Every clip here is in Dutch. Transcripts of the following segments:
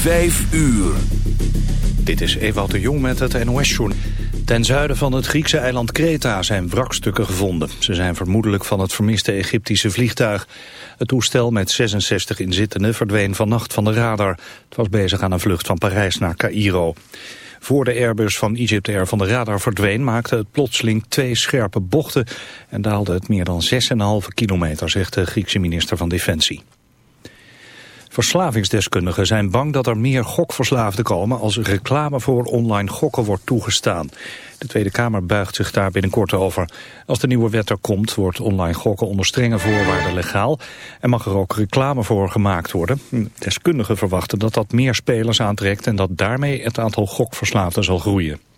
Vijf uur. Dit is Ewout de Jong met het NOS-journal. Ten zuiden van het Griekse eiland Kreta zijn wrakstukken gevonden. Ze zijn vermoedelijk van het vermiste Egyptische vliegtuig. Het toestel met 66 inzittenden verdween vannacht van de radar. Het was bezig aan een vlucht van Parijs naar Cairo. Voor de Airbus van Egypt Air van de radar verdween... maakte het plotseling twee scherpe bochten... en daalde het meer dan 6,5 kilometer, zegt de Griekse minister van Defensie. Verslavingsdeskundigen zijn bang dat er meer gokverslaafden komen als reclame voor online gokken wordt toegestaan. De Tweede Kamer buigt zich daar binnenkort over. Als de nieuwe wet er komt, wordt online gokken onder strenge voorwaarden legaal en mag er ook reclame voor gemaakt worden. Deskundigen verwachten dat dat meer spelers aantrekt en dat daarmee het aantal gokverslaafden zal groeien.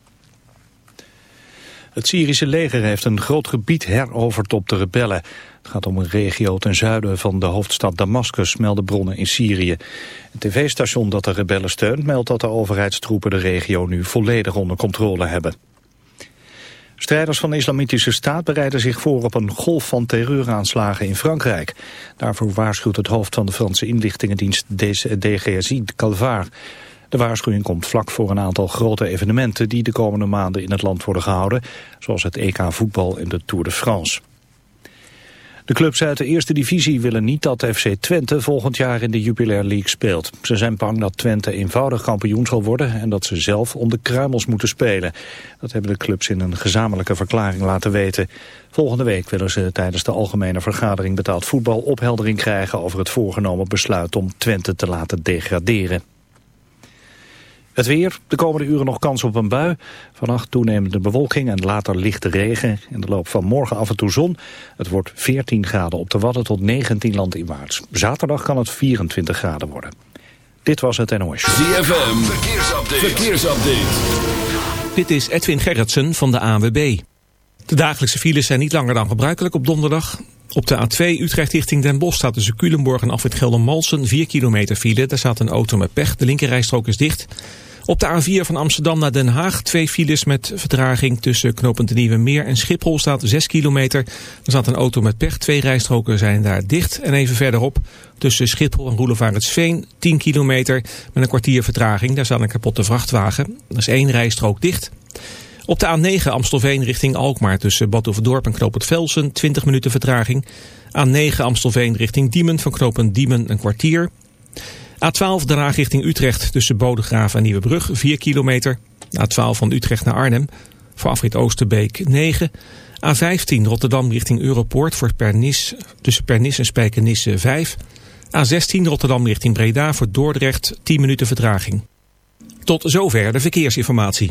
Het Syrische leger heeft een groot gebied heroverd op de rebellen. Het gaat om een regio ten zuiden van de hoofdstad Damascus, melden bronnen in Syrië. Het tv-station dat de rebellen steunt meldt dat de overheidstroepen de regio nu volledig onder controle hebben. Strijders van de Islamitische Staat bereiden zich voor op een golf van terreuraanslagen in Frankrijk. Daarvoor waarschuwt het hoofd van de Franse inlichtingendienst DGSI, Calvar. De waarschuwing komt vlak voor een aantal grote evenementen die de komende maanden in het land worden gehouden, zoals het EK voetbal en de Tour de France. De clubs uit de eerste divisie willen niet dat FC Twente volgend jaar in de Jupiler League speelt. Ze zijn bang dat Twente eenvoudig kampioen zal worden en dat ze zelf om de kruimels moeten spelen. Dat hebben de clubs in een gezamenlijke verklaring laten weten. Volgende week willen ze tijdens de algemene vergadering betaald voetbal opheldering krijgen over het voorgenomen besluit om Twente te laten degraderen. Het weer, de komende uren nog kans op een bui. Vannacht toenemende bewolking en later lichte regen. In de loop van morgen af en toe zon. Het wordt 14 graden op de Wadden tot 19 landinwaarts. Zaterdag kan het 24 graden worden. Dit was het NOS. ZFM, verkeersupdate. verkeersupdate. Dit is Edwin Gerritsen van de AWB. De dagelijkse files zijn niet langer dan gebruikelijk op donderdag. Op de A2 Utrecht richting Den Bosch staat tussen Culemborg en Afwit Geldermalsen 4 kilometer file. Daar staat een auto met pech. De linkerrijstrook is dicht. Op de A4 van Amsterdam naar Den Haag twee files met vertraging tussen knooppunt de Nieuwe Meer en Schiphol staat 6 kilometer. Er staat een auto met pech, twee rijstroken zijn daar dicht. En even verderop tussen Schiphol en Roelevaretsveen 10 kilometer met een kwartier vertraging. Daar staat een kapotte vrachtwagen. Er is één rijstrook dicht. Op de A9 Amstelveen richting Alkmaar tussen Badhoevedorp en Knoop Velsen 20 minuten vertraging. A9 Amstelveen richting Diemen van Knoop Diemen een kwartier. A12 daarna richting Utrecht tussen Bodegraven en Nieuwebrug 4 kilometer. A12 van Utrecht naar Arnhem voor afrit Oosterbeek 9. A15 Rotterdam richting Europoort voor Pernis, tussen Pernis en Spijkenisse 5. A16 Rotterdam richting Breda voor Dordrecht 10 minuten vertraging. Tot zover de verkeersinformatie.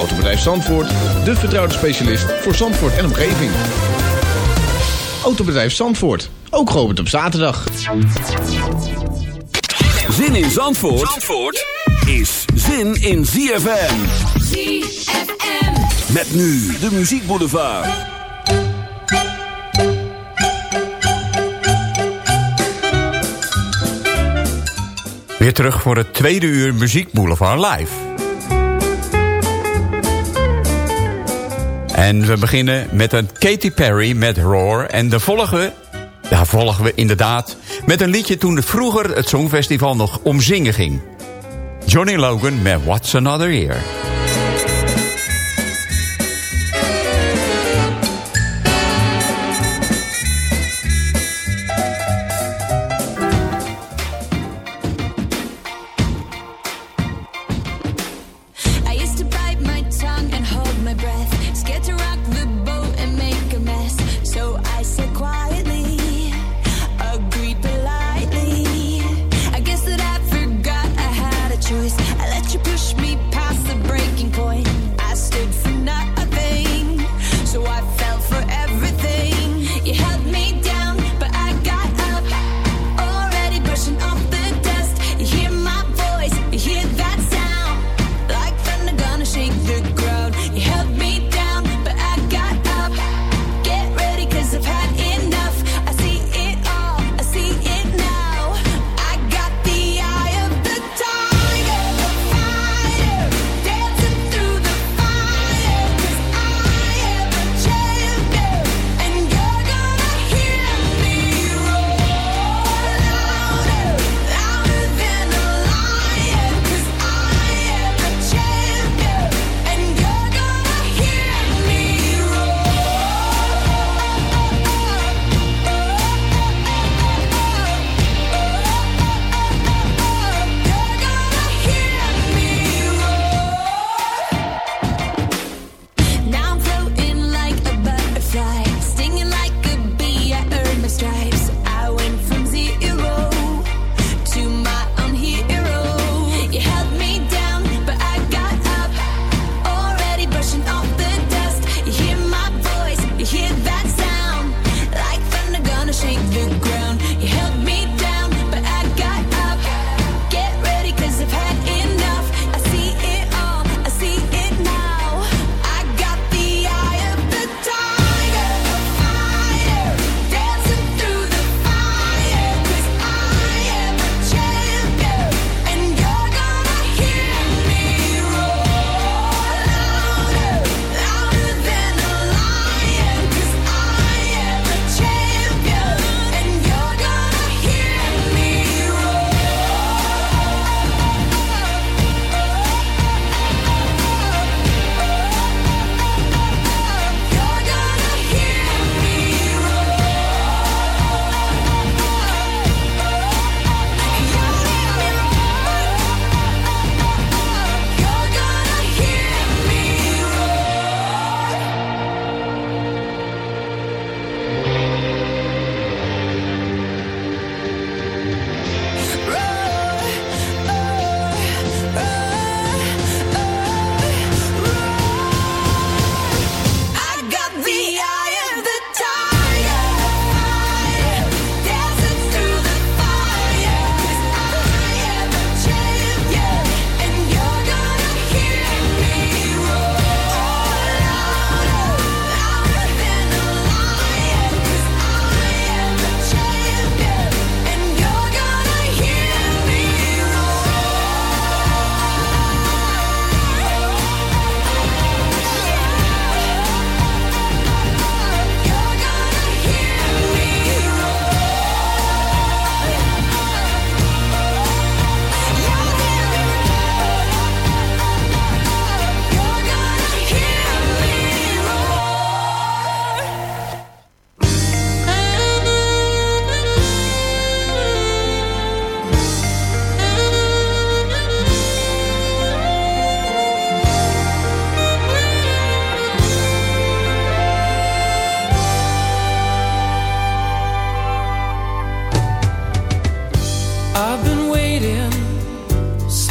Autobedrijf Zandvoort, de vertrouwde specialist voor Zandvoort en omgeving. Autobedrijf Zandvoort, ook geopend op zaterdag. Zin in Zandvoort, Zandvoort is zin in ZFM. ZFM. Met nu de muziekboulevard. Weer terug voor het tweede uur Muziek Boulevard live. En we beginnen met een Katy Perry met Roar. En de volgen daar volgen we inderdaad met een liedje toen vroeger het Songfestival nog om zingen ging. Johnny Logan met What's Another Year.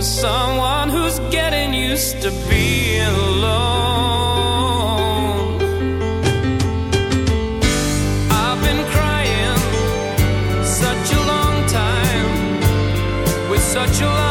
For someone who's getting used to being alone? I've been crying such a long time with such a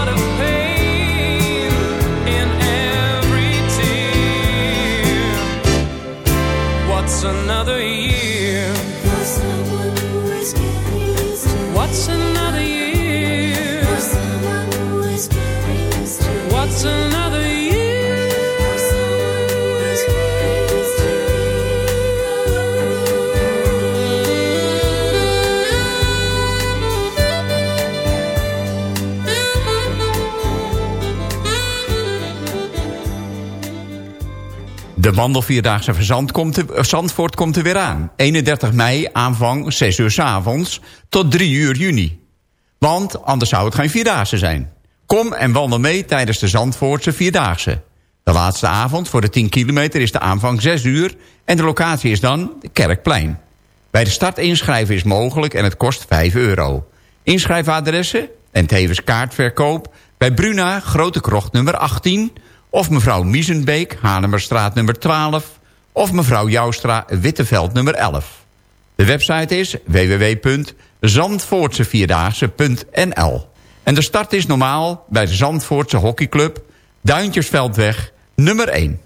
De wandelvierdaagse verzand komt eh, Zandvoort komt er weer aan. 31 mei, aanvang 6 uur s avonds tot 3 uur juni. Want anders zou het geen vierdaagse zijn. Kom en wandel mee tijdens de Zandvoortse vierdaagse. De laatste avond voor de 10 kilometer is de aanvang 6 uur... en de locatie is dan Kerkplein. Bij de start inschrijven is mogelijk en het kost 5 euro. Inschrijfadressen en tevens kaartverkoop... bij Bruna, Grote Krocht nummer 18... of mevrouw Miesenbeek, Hanemerstraat nummer 12... of mevrouw Joustra, Witteveld nummer 11. De website is www.zandvoortsevierdaagse.nl En de start is normaal bij de Zandvoortse hockeyclub... Duintjesveldweg nummer 1.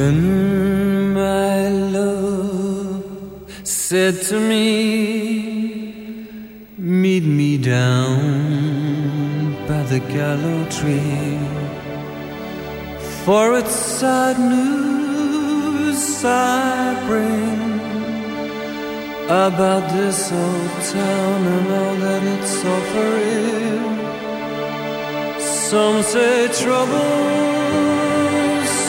When my love said to me, Meet me down by the gallow tree, for it's sad news I bring about this old town and all that it's offering. Some say trouble's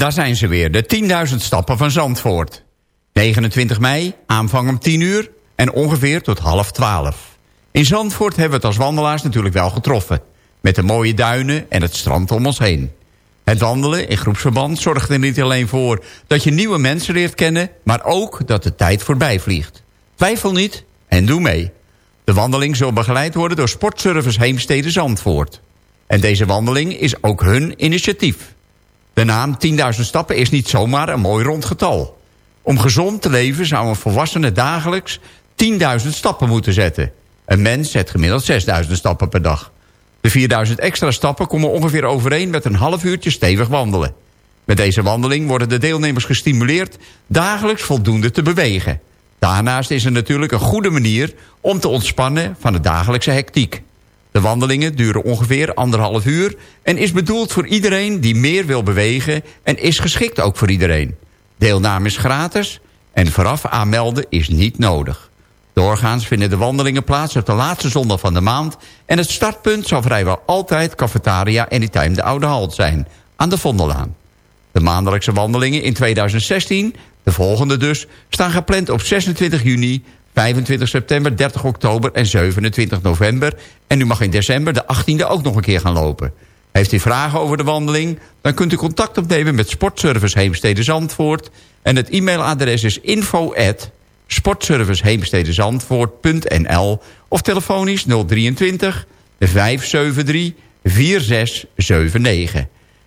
Daar zijn ze weer, de 10.000 stappen van Zandvoort. 29 mei, aanvang om 10 uur en ongeveer tot half 12. In Zandvoort hebben we het als wandelaars natuurlijk wel getroffen. Met de mooie duinen en het strand om ons heen. Het wandelen in groepsverband zorgt er niet alleen voor dat je nieuwe mensen leert kennen... maar ook dat de tijd voorbij vliegt. Twijfel niet en doe mee. De wandeling zal begeleid worden door Sportservice Heemstede Zandvoort. En deze wandeling is ook hun initiatief. De naam 10.000 stappen is niet zomaar een mooi rond getal. Om gezond te leven zou een volwassene dagelijks 10.000 stappen moeten zetten. Een mens zet gemiddeld 6.000 stappen per dag. De 4.000 extra stappen komen ongeveer overeen met een half uurtje stevig wandelen. Met deze wandeling worden de deelnemers gestimuleerd dagelijks voldoende te bewegen. Daarnaast is het natuurlijk een goede manier om te ontspannen van de dagelijkse hectiek. De wandelingen duren ongeveer anderhalf uur en is bedoeld voor iedereen die meer wil bewegen en is geschikt ook voor iedereen. Deelname is gratis en vooraf aanmelden is niet nodig. Doorgaans vinden de wandelingen plaats op de laatste zondag van de maand... en het startpunt zal vrijwel altijd Cafetaria Anytime de Oude Halt zijn... aan de Vondellaan. De maandelijkse wandelingen in 2016, de volgende dus... staan gepland op 26 juni, 25 september, 30 oktober en 27 november... en u mag in december de 18e ook nog een keer gaan lopen. Heeft u vragen over de wandeling? Dan kunt u contact opnemen met Sportservice Heemstede Zandvoort... en het e-mailadres is info sportserviceheemstedenzandvoort.nl of telefonisch 023 573 4679.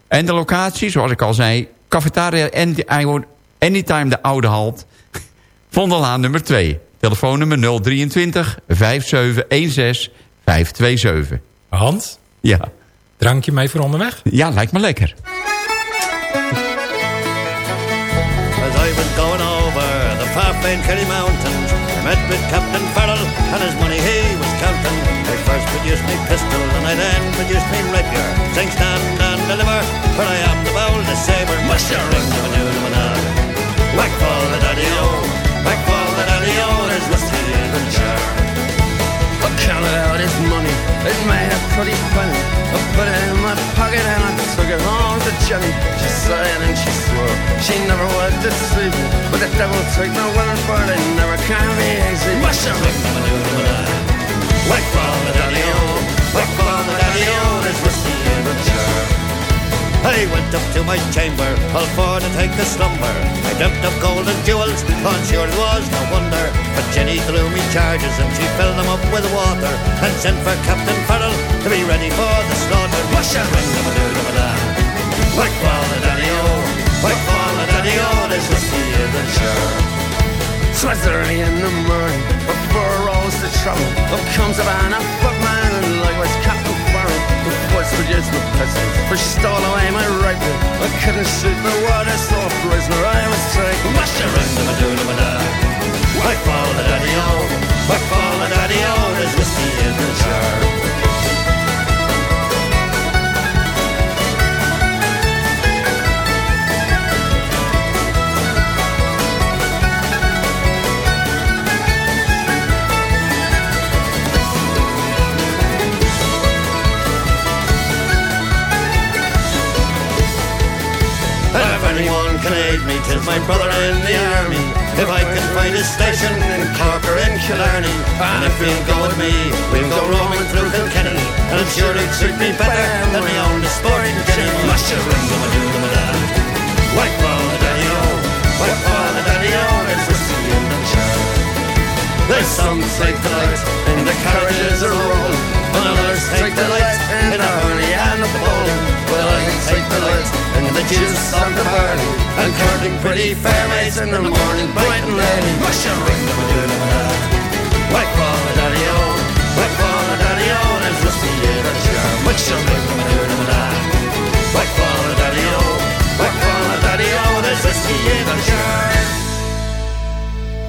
En de locatie, zoals ik al zei, Cafetaria Anytime de Oude Halt, Vondellaan nummer 2. Telefoonnummer 023 5716 527. Hans, Ja. drankje mee voor onderweg? ja, lijkt me lekker. As I was going over the far-famed Kerry Mountains, I met with Captain Farrell and his money he was counting. I first produced me pistol and I then produced me rapier. Saying stand and deliver, for I am the boldest saber. Musher, ring, Whack fall the daddy-o, whack fall the in the counted out his money, it made a pretty penny. I put it in my pocket and I took it home to Jenny. She sighed and she swore she never would deceive. But the devil took for it, it never can be easy. What's your Whack fall the daddy-o, whack fall the daddy-o, there's whiskey in the jar. I went up to my chamber, all for to take a slumber. I dreamt of gold and jewels, on sure it was no wonder. But Jenny threw me charges and she filled them up with water and sent for Captain Farrell to be ready for the slaughter. Your ring, da da da da Whack fall the daddy-o, whack fall the daddy-o, there's whiskey in the jar. Sweats early in the morning before rose to trouble. Up comes a man, a footman, and likewise Captain Farrell. The voice produced the pistol, for she stole away my rifle. I couldn't shoot the water, so prisoner I was taken. What's your ring, da da da da Whack fall the daddy-o, whack fall the daddy-o, there's whiskey in the jar. Can station in Cork or in Killarney, and if you'll go with me, we'll go roaming through Kilkenny. And I'm sure it'd suit me better than my own sporting Jenny. Mush a ring, dum a doo dum da. Whack ball the daddy o, whack ball the daddy o, there's whiskey in the jar. There's some take delight in the carriages are rolling, and others take delight in the honey and the bowling. Can take the of the and pretty fair maids in the morning, bright and early. Ring, dum a doo dum a da. Whack ball the daddy o, whack ball the daddy o, there's whiskey in the jar. Mush a ring, dum a doo dum a da. Whack ball the daddy o, whack ball the daddy o, there's whiskey in the jar.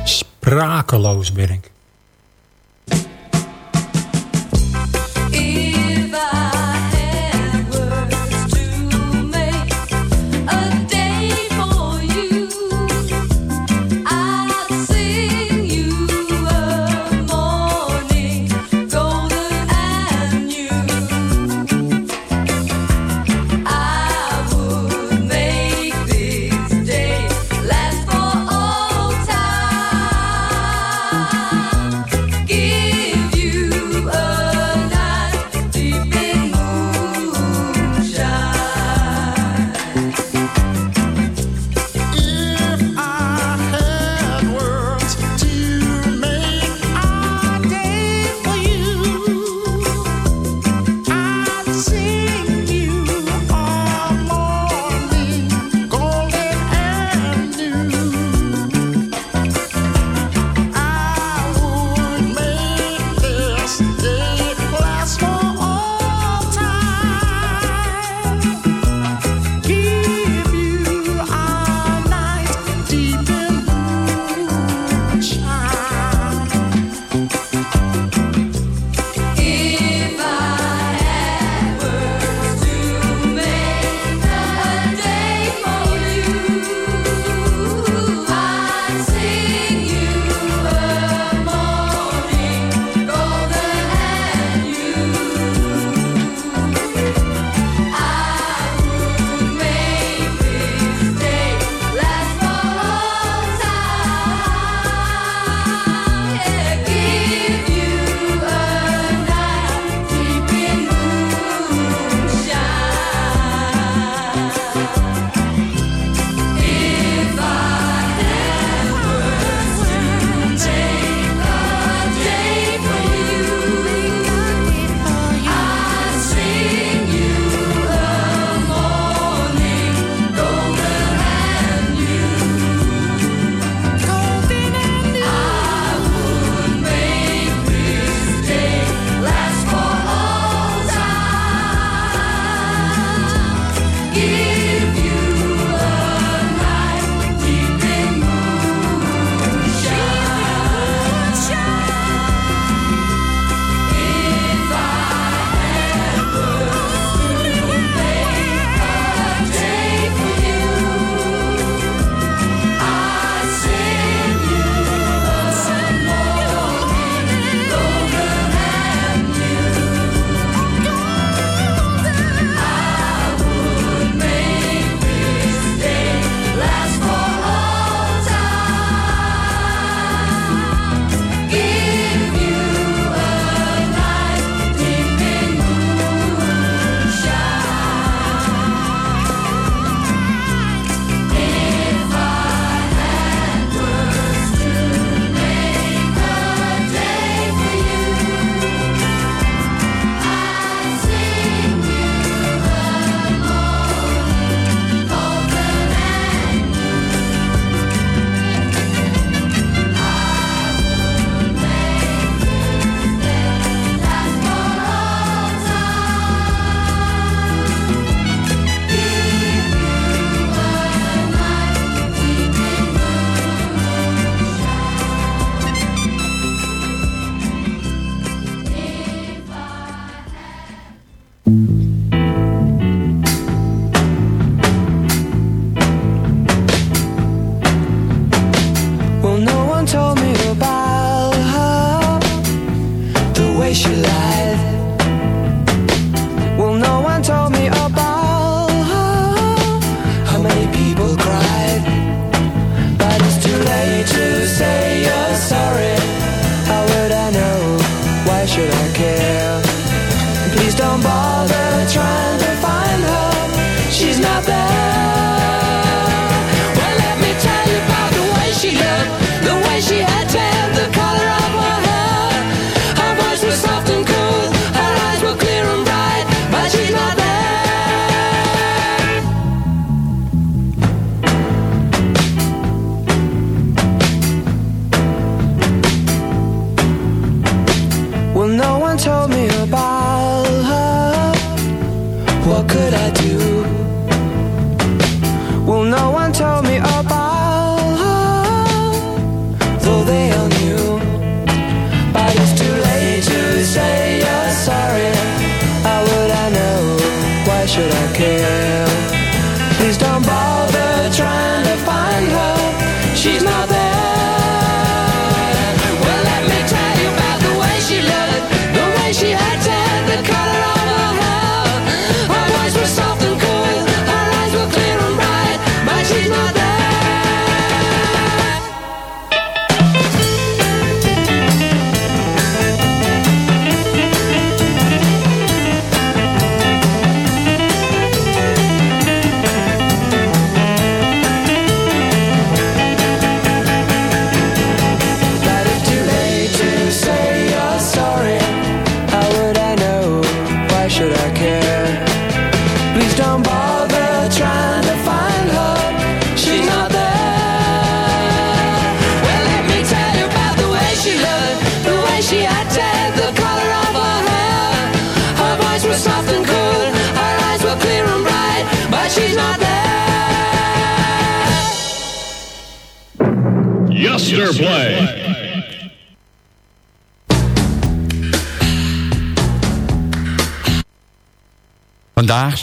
Sprakeloos ben.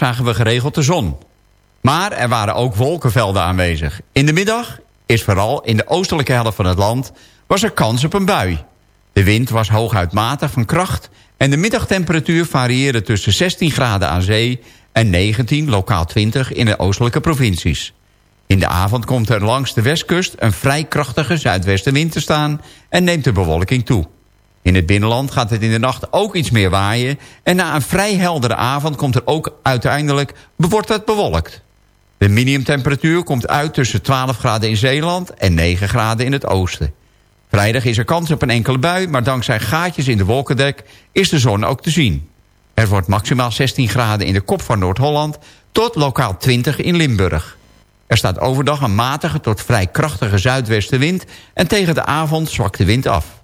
Zagen we geregeld de zon. Maar er waren ook wolkenvelden aanwezig. In de middag is vooral in de oostelijke helft van het land... was er kans op een bui. De wind was hooguit matig van kracht... en de middagtemperatuur varieerde tussen 16 graden aan zee... en 19, lokaal 20, in de oostelijke provincies. In de avond komt er langs de westkust een vrij krachtige zuidwestenwind te staan... en neemt de bewolking toe. In het binnenland gaat het in de nacht ook iets meer waaien... en na een vrij heldere avond komt er ook uiteindelijk... wordt het bewolkt. De minimumtemperatuur komt uit tussen 12 graden in Zeeland... en 9 graden in het oosten. Vrijdag is er kans op een enkele bui... maar dankzij gaatjes in de wolkendek is de zon ook te zien. Er wordt maximaal 16 graden in de kop van Noord-Holland... tot lokaal 20 in Limburg. Er staat overdag een matige tot vrij krachtige zuidwestenwind... en tegen de avond zwakt de wind af.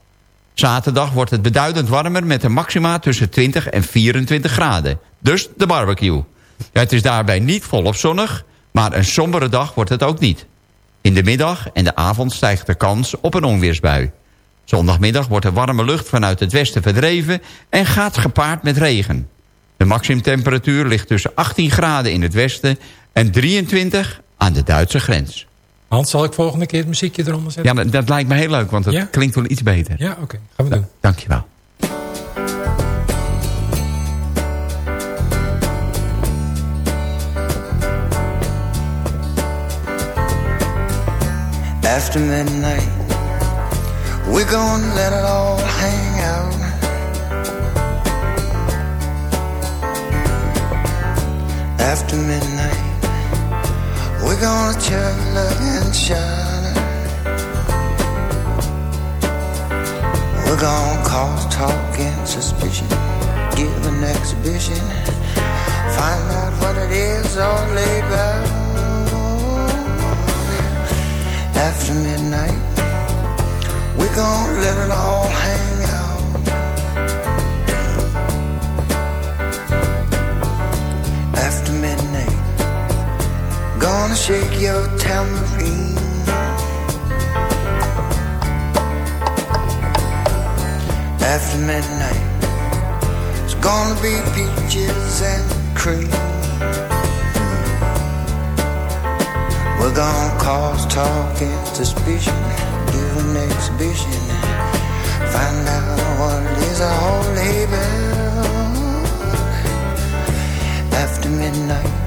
Zaterdag wordt het beduidend warmer met een maxima tussen 20 en 24 graden. Dus de barbecue. Het is daarbij niet volop zonnig, maar een sombere dag wordt het ook niet. In de middag en de avond stijgt de kans op een onweersbui. Zondagmiddag wordt de warme lucht vanuit het westen verdreven en gaat gepaard met regen. De maximumtemperatuur ligt tussen 18 graden in het westen en 23 aan de Duitse grens. Hans, zal ik volgende keer het muziekje eronder zetten? Ja, dat, dat lijkt me heel leuk, want het Ja? klinkt wel iets beter. Ja, oké. Gaan we doen. Dankjewel. After midnight, we're gonna let it all hang out. After midnight, we're gonna chill and shine. We're gonna cause talk and suspicion, give an exhibition, find out what it is all about. After midnight, we're gonna let it all hang Gonna shake your tambourine. After midnight, it's gonna be peaches and cream. We're gonna cause talk and suspicion, do an exhibition, find out what is a holy bell. After midnight.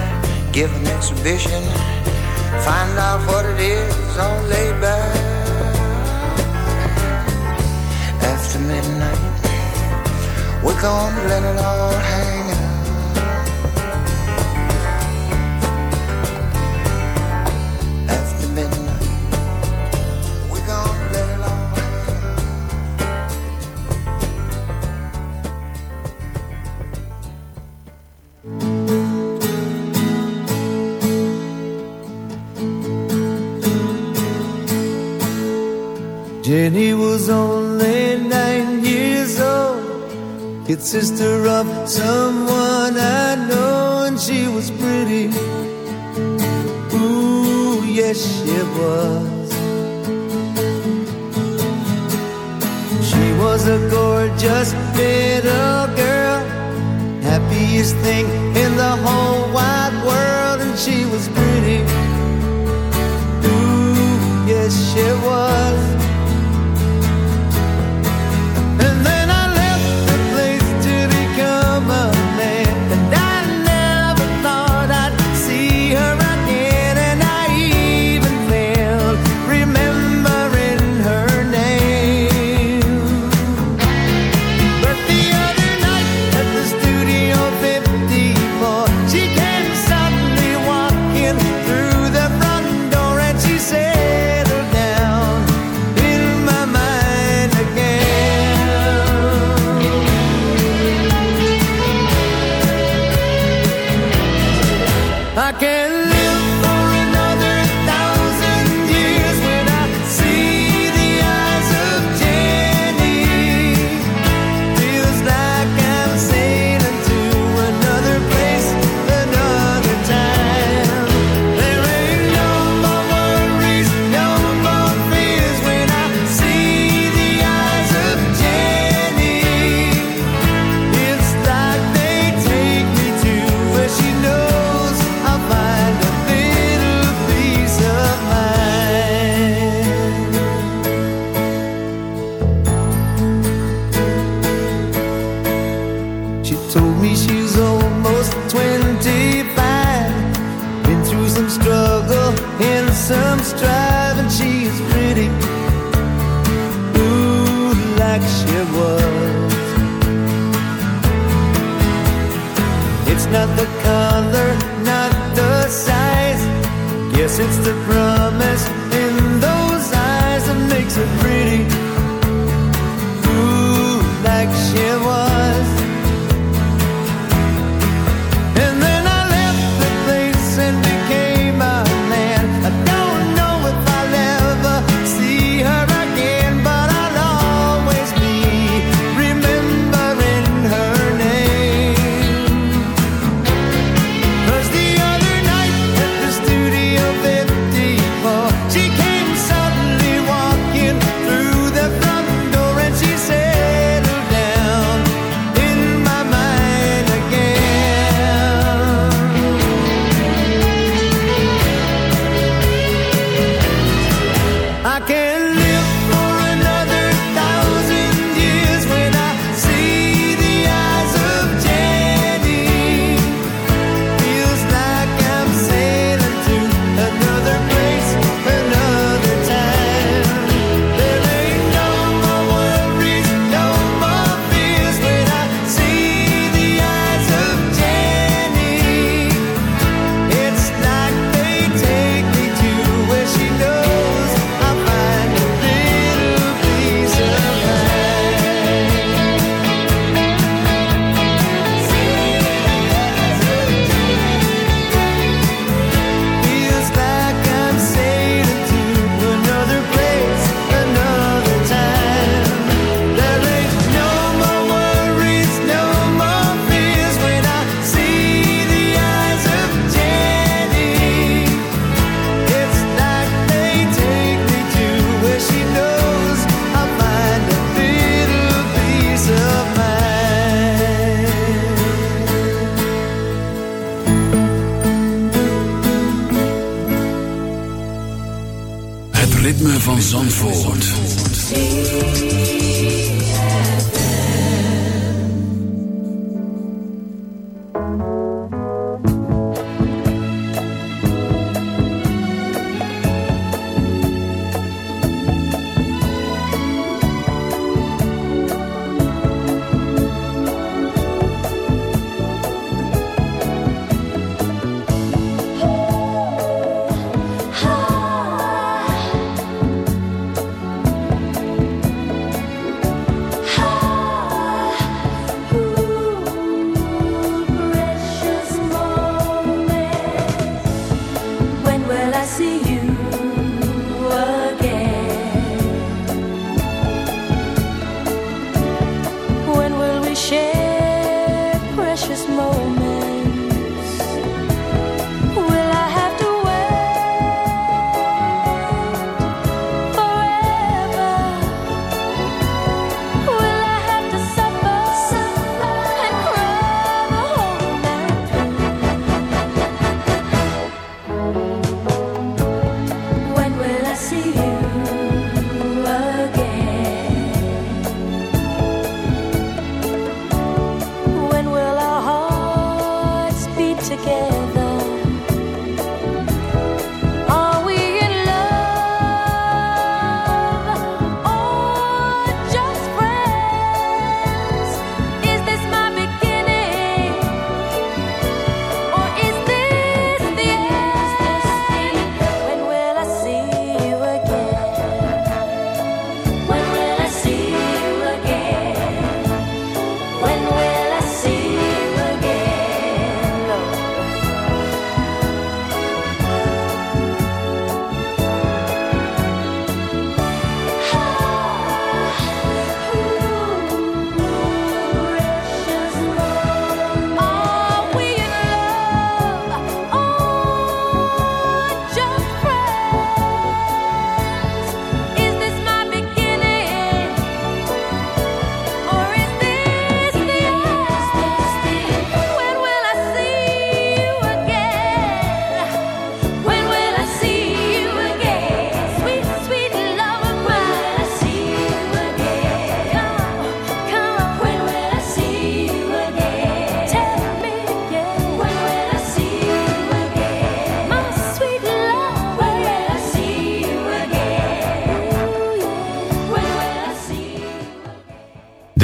give an exhibition, find out what it is all laid back. After midnight, we're gonna let it all hang. Jenny was only nine years old, it's sister of someone I know, and she was pretty. Ooh, yes, she was. She was a gorgeous little girl, happiest thing in the whole wide world, and she was pretty. Ooh, yes, she was. told me she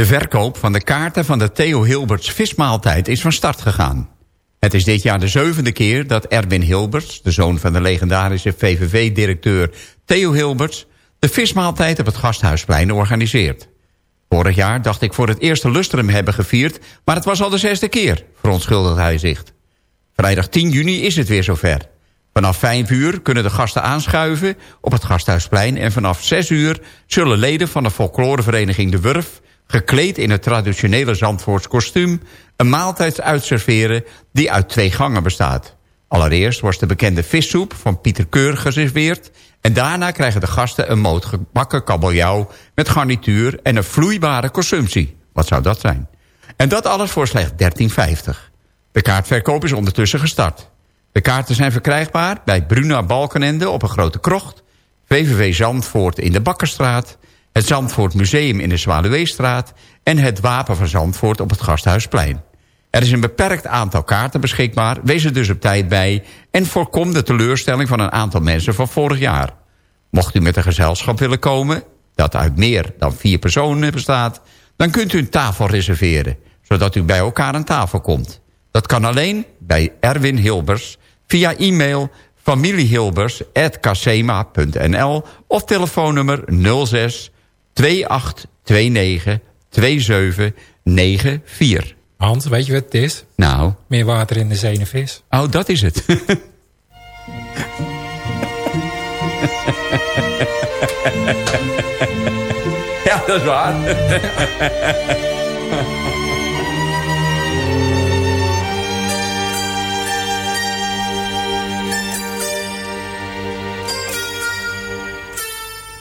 verkoop van de kaarten van de Theo Hilberts vismaaltijd is van start gegaan. Het is dit jaar de zevende keer dat Erwin Hilberts... de zoon van de legendarische VVV-directeur Theo Hilberts... de vismaaltijd op het Gasthuisplein organiseert. Vorig jaar dacht ik voor het eerste lustrum hebben gevierd... maar het was al de zesde keer, verontschuldigt hij zich. Vrijdag 10 juni is het weer zover. Vanaf 5 uur kunnen de gasten aanschuiven op het Gasthuisplein... en vanaf 6 uur zullen leden van de folklorevereniging De Wurf... gekleed in het traditionele Zandvoorts kostuum... een maaltijd uitserveren die uit twee gangen bestaat. Allereerst was de bekende vissoep van Pieter Keur geserveerd... en daarna krijgen de gasten een moot gebakken kabeljauw... met garnituur en een vloeibare consumptie. Wat zou dat zijn? En dat alles voor slechts 13,50. De kaartverkoop is ondertussen gestart. De kaarten zijn verkrijgbaar bij Bruna Balkenende op een grote krocht... VVV Zandvoort in de Bakkerstraat... het Zandvoort Museum in de Zwaluweestraat... en het Wapen van Zandvoort op het Gasthuisplein. Er is een beperkt aantal kaarten beschikbaar. Wees er dus op tijd bij... en voorkom de teleurstelling van een aantal mensen van vorig jaar. Mocht u met een gezelschap willen komen... dat uit meer dan vier personen bestaat... dan kunt u een tafel reserveren... zodat u bij elkaar aan tafel komt. Dat kan alleen bij Erwin Hilbers via e-mail familiehilbers.casema.nl of telefoonnummer 06 2829 2794. Hans, weet je wat het is? Nou, Meer water in de zee en vis. oh, dat is het. ja, dat is waar.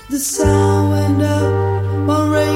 The sun went up Already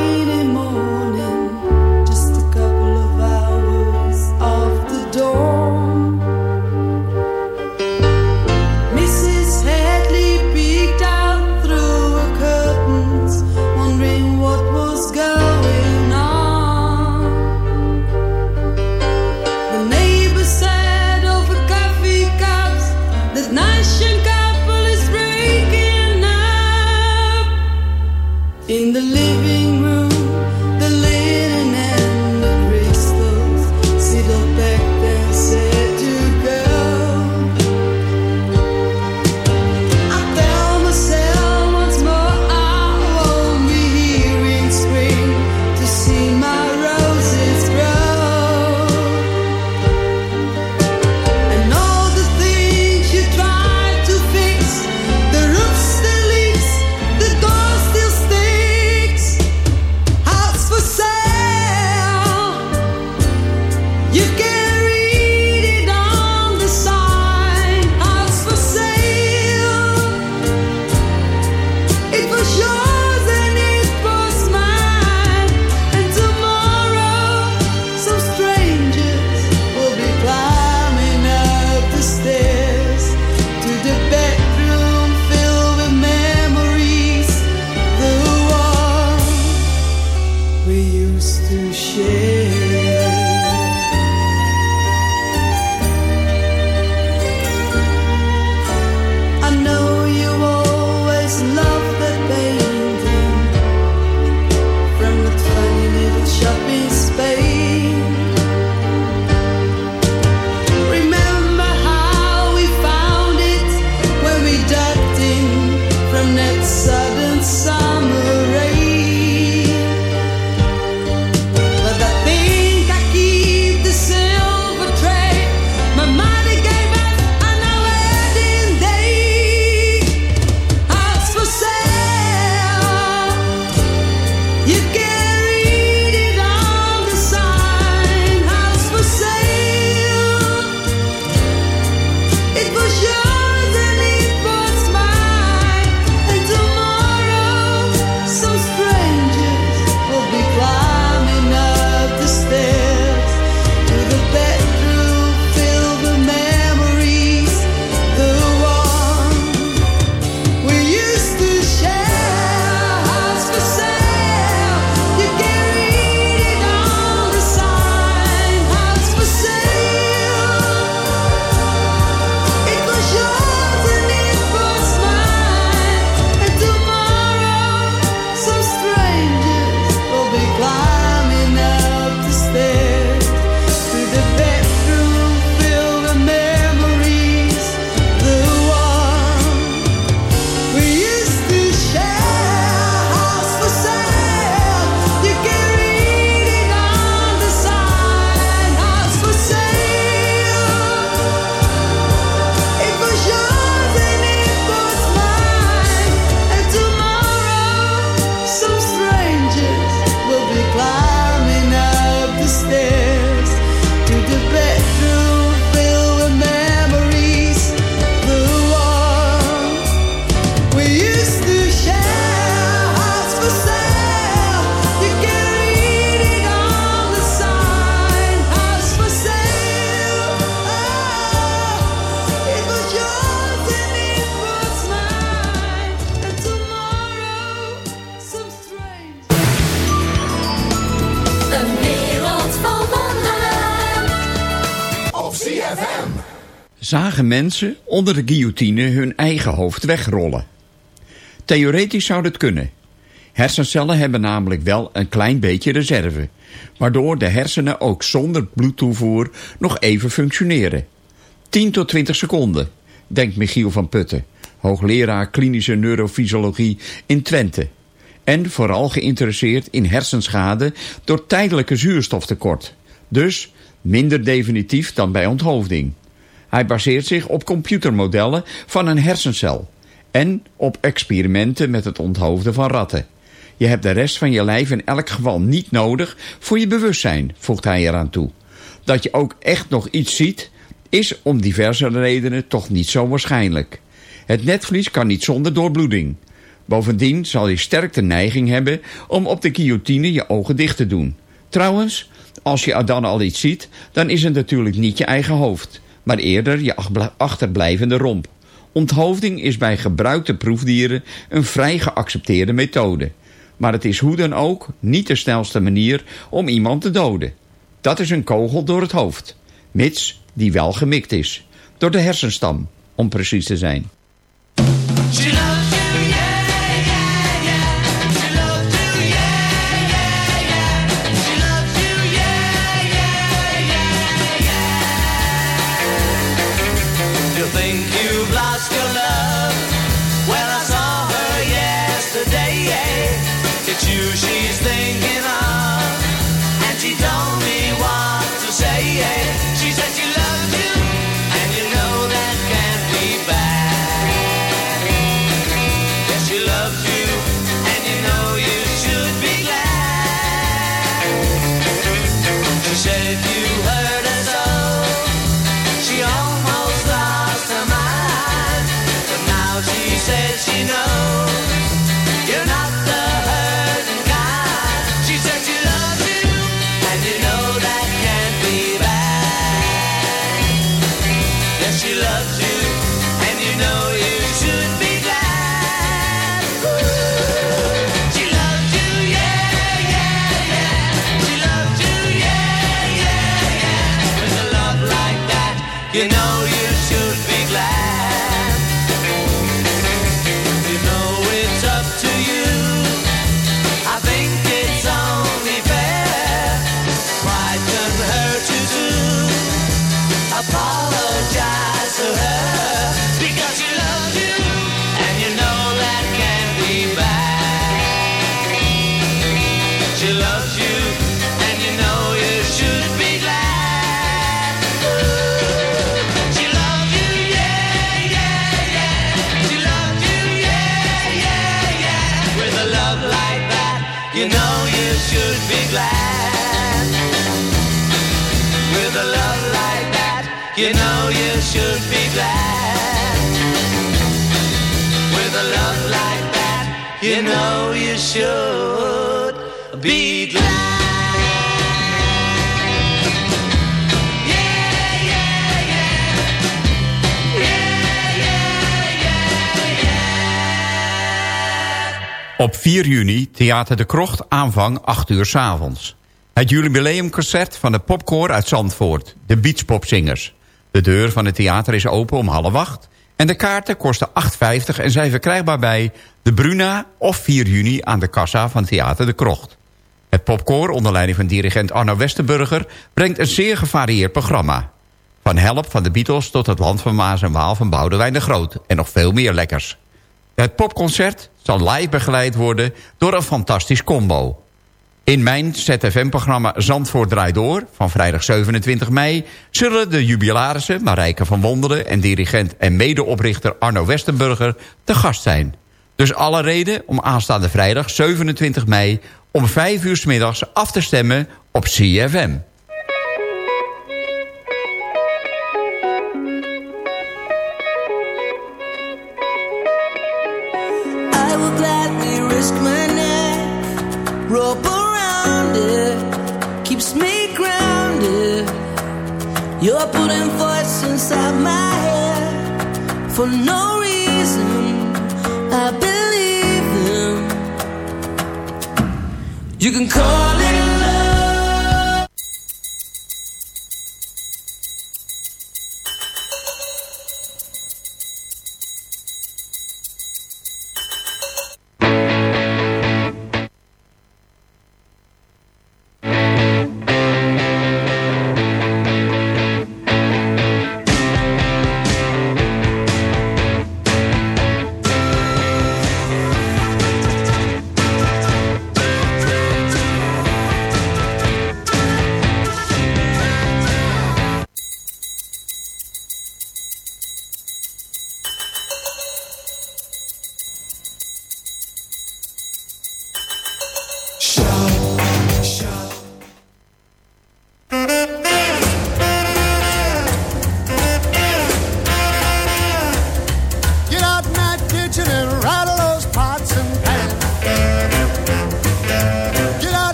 Zagen mensen onder de guillotine hun eigen hoofd wegrollen? Theoretisch zou dit kunnen. Hersencellen hebben namelijk wel een klein beetje reserve, waardoor de hersenen ook zonder bloedtoevoer nog even functioneren. 10 tot 20 seconden, denkt Michiel van Putten, hoogleraar klinische neurofysiologie in Twente. En vooral geïnteresseerd in hersenschade door tijdelijke zuurstoftekort. Dus minder definitief dan bij onthoofding. Hij baseert zich op computermodellen van een hersencel en op experimenten met het onthoofden van ratten. Je hebt de rest van je lijf in elk geval niet nodig voor je bewustzijn, voegt hij eraan toe. Dat je ook echt nog iets ziet, is om diverse redenen toch niet zo waarschijnlijk. Het netvlies kan niet zonder doorbloeding. Bovendien zal je sterk de neiging hebben om op de guillotine je ogen dicht te doen. Trouwens, als je dan al iets ziet, dan is het natuurlijk niet je eigen hoofd, maar eerder je ach- achterblijvende romp. Onthoofding is bij gebruikte proefdieren een vrij geaccepteerde methode. Maar het is hoe dan ook niet de snelste manier om iemand te doden. Dat is een kogel door het hoofd, mits die wel gemikt is. Door de hersenstam, om precies te zijn. Op 4 juni Theater de Krocht aanvang 8 uur 's avonds. Het jubileumconcert van het popkoor uit Zandvoort, de Beachpopzingers. De deur van het theater is open om half acht... en de kaarten kosten 8,50 en zijn verkrijgbaar bij de Bruna... of 4 juni aan de kassa van Theater de Krocht. Het popkoor, onder leiding van dirigent Arno Westerburger... brengt een zeer gevarieerd programma. Van Help van de Beatles tot het Land van Maas en Waal van Boudewijn de Groot... en nog veel meer lekkers. Het popconcert zal live begeleid worden door een fantastisch combo. In mijn ZFM-programma Zandvoort Draait Door... van vrijdag 27 mei... zullen de jubilarissen Marijke van Wonderen... en dirigent en medeoprichter Arno Westenburger te gast zijn. Dus alle reden om aanstaande vrijdag 27 mei... om 5 uur 's middags af te stemmen op CFM. You're putting voice inside my head for no reason. I believe them. You can call it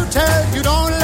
you, tell you don't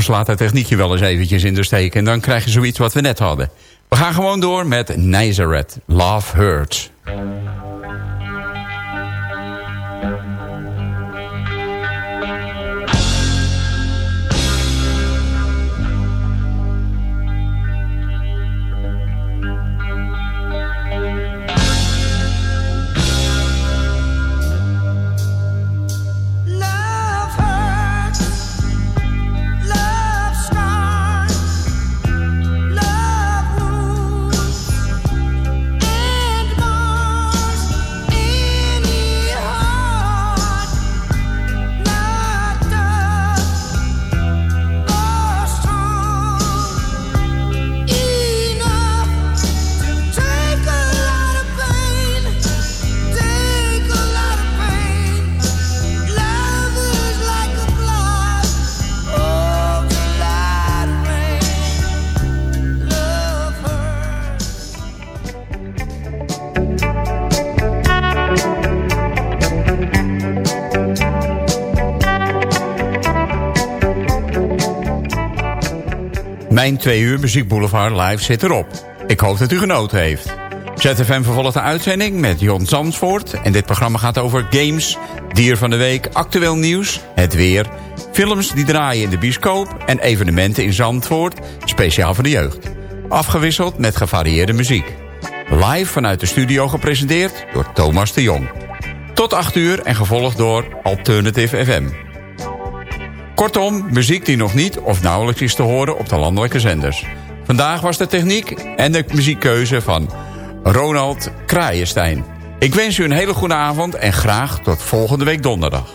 Soms laat de techniek je wel eens eventjes in de steek... en dan krijg je zoiets wat we net hadden. We gaan gewoon door met Nazareth, Love Hurts. Mijn twee uur Muziek Boulevard live zit erop. Ik hoop dat u genoten heeft. ZFM vervolgt de uitzending met Jon Zandvoort. En dit programma gaat over games, dier van de week, actueel nieuws, het weer... films die draaien in de bioscoop en evenementen in Zandvoort, speciaal voor de jeugd. Afgewisseld met gevarieerde muziek. Live vanuit de studio gepresenteerd door Thomas de Jong. Tot 8 uur en gevolgd door Alternative FM. Kortom, muziek die nog niet of nauwelijks is te horen op de landelijke zenders. Vandaag was de techniek en de muziekkeuze van Ronald Kraaienstein. Ik wens u een hele goede avond en graag tot volgende week donderdag.